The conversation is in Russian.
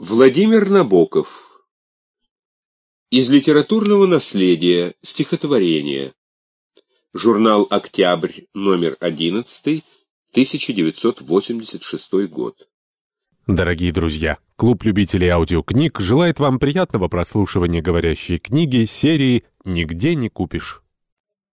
Владимир Набоков Из литературного наследия стихотворение Журнал «Октябрь», номер 11, 1986 год. Дорогие друзья, клуб любителей аудиокниг желает вам приятного прослушивания говорящей книги серии «Нигде не купишь».